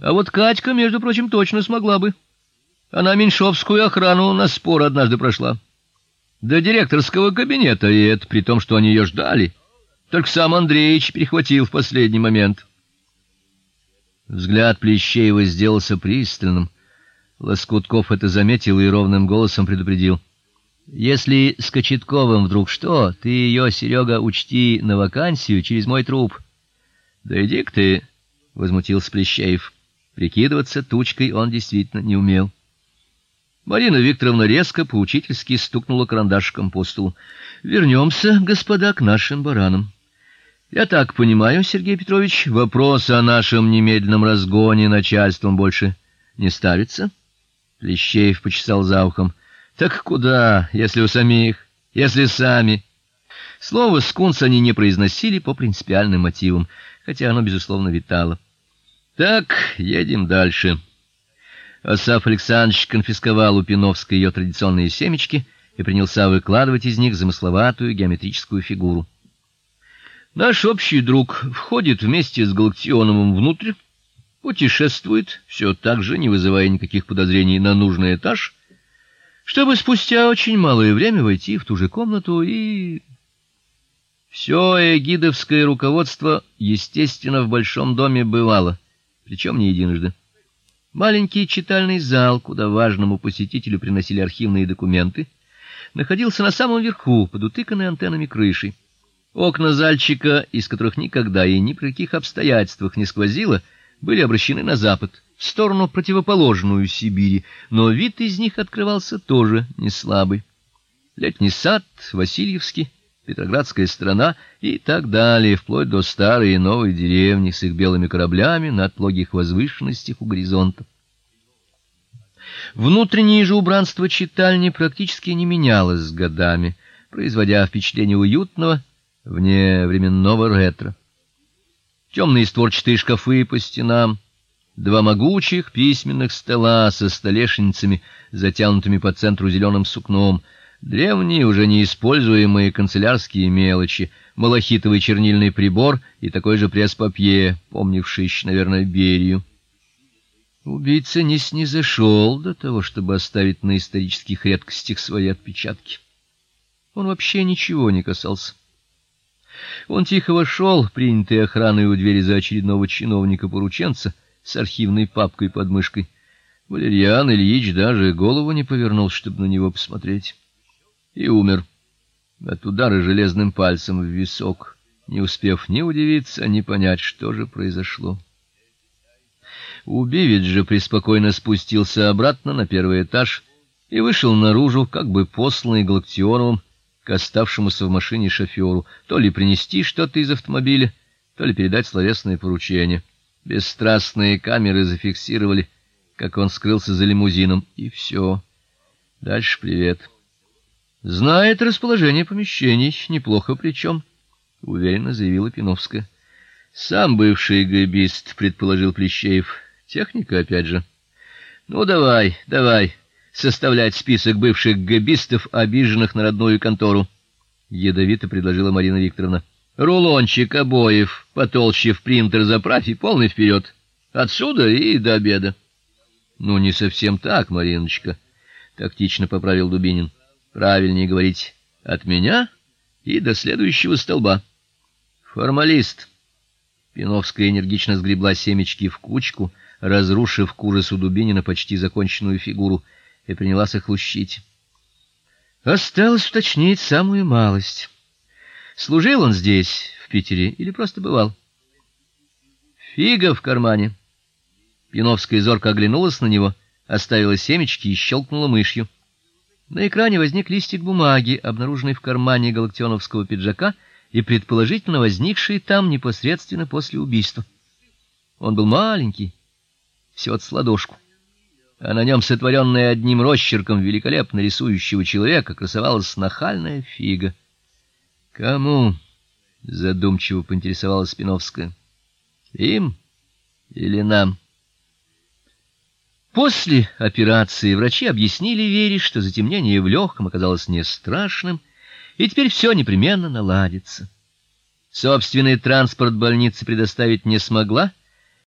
А вот Катька, между прочим, точно смогла бы. Она меньшовскую охрану на спор однажды прошла. До директорского кабинета, и это при том, что они ее ждали. Только сам Андреич перехватил в последний момент. Взгляд Плещеева сделался пристальным. Лоскутков это заметил и ровным голосом предупредил: "Если с Кочетковым вдруг что, ты ее, Серега, учти на вакансию через мой труп". "Да иди-к ты", возмутился Плещеев. Прикидываться тучкой он действительно не умел. Марина Викторовна резко поучительски стукнула карандашиком по столу. Вернемся, господа, к нашим баранам. Я так понимаю, Сергей Петрович, вопрос о нашем немедленном разгоне начальством больше не ставится. Лещеев почесал за ухом. Так куда, если у самих, если сами? Слово скунс они не произносили по принципиальным мотивам, хотя оно безусловно витало. Так, едем дальше. Асаф Александрович конфисковал у Пиновской ее традиционные семечки и принялся выкладывать из них замысловатую геометрическую фигуру. Наш общий друг входит вместе с Галактионовым внутрь, путешествует, все так же, не вызывая никаких подозрений, на нужный этаж, чтобы спустя очень малое время войти в ту же комнату и все эгидовское руководство, естественно, в большом доме бывало, причем не единожды. Маленький читальный зал, куда важному посетителю приносили архивные документы, находился на самом верху, под утыканной антеннами крышей. Окна зальчика, из которых никогда и ни при каких обстоятельствах не сквозило, были обращены на запад, в сторону противоположную Сибири, но вид из них открывался тоже не слабый. Летний сад, Васильевский, Петроградская страна и так далее, вплоть до старой и новой деревни с их белыми кораблями на отлогих возвышенностях у горизонта. Внутреннее же убранство читальни практически не менялось с годами, производя впечатление уютного вне временного ретро. Темные створчатые шкафы по стенам, два могучих письменных стола со столешницами, затянутыми по центру зеленым сукном, древние уже неиспользуемые канцелярские мелочи, малахитовый чернильный прибор и такой же пресс-папье, помнивший наверное, Берию. Убийца не снизошел до того, чтобы оставить на исторических редкостях свои отпечатки. Он вообще ничего не касался. Он тихо вошел, принятый охраной у двери за очередного чиновника-порученца с архивной папкой под мышкой. Валерьян Ильич даже голову не повернул, чтобы на него посмотреть. И умер от удара железным пальцем в висок, не успев ни удивиться, ни понять, что же произошло. Убивец же преспокойно спустился обратно на первый этаж и вышел наружу, как бы посланный Галактионовым к оставшемуся в машине шоферу, то ли принести что-то из автомобиля, то ли передать словесное поручение. Бесстрастные камеры зафиксировали, как он скрылся за лимузином, и все. Дальше привет. Знает расположение помещений, неплохо причем, — уверенно заявила Пиновская. Сам бывший габист, предположил Плещеев. Техника опять же. Ну давай, давай составлять список бывших габистов, обиженных на родную контору, ядовито предложила Марина Викторовна. Рулончик обоев потолще в принтер заправь и полный вперед. Отсюда и до обеда. Ну не совсем так, Мариночка, тактично поправил Дубинин. Правильнее говорить от меня и до следующего столба. Формалист. Пиновская энергично сгребла семечки в кучку, разрушив к ужасу Дубинина почти законченную фигуру и принялась их лущить. Осталось уточнить самую малость. Служил он здесь, в Питере, или просто бывал? Фига в кармане. Пиновская зорко оглянулась на него, оставила семечки и щелкнула мышью. На экране возник листик бумаги, обнаруженный в кармане галактионовского пиджака и предположительно возникший там непосредственно после убийства. Он был маленький, всего с ладошку а на нем сотворенная одним росчерком великолепно рисующего человека красовалась нахальная фига. Кому? задумчиво поинтересовалась Спиновская. Им или нам? После операции врачи объяснили Вере, что затемнение в легком оказалось не страшным, и теперь все непременно наладится. Собственный транспорт больница предоставить не смогла,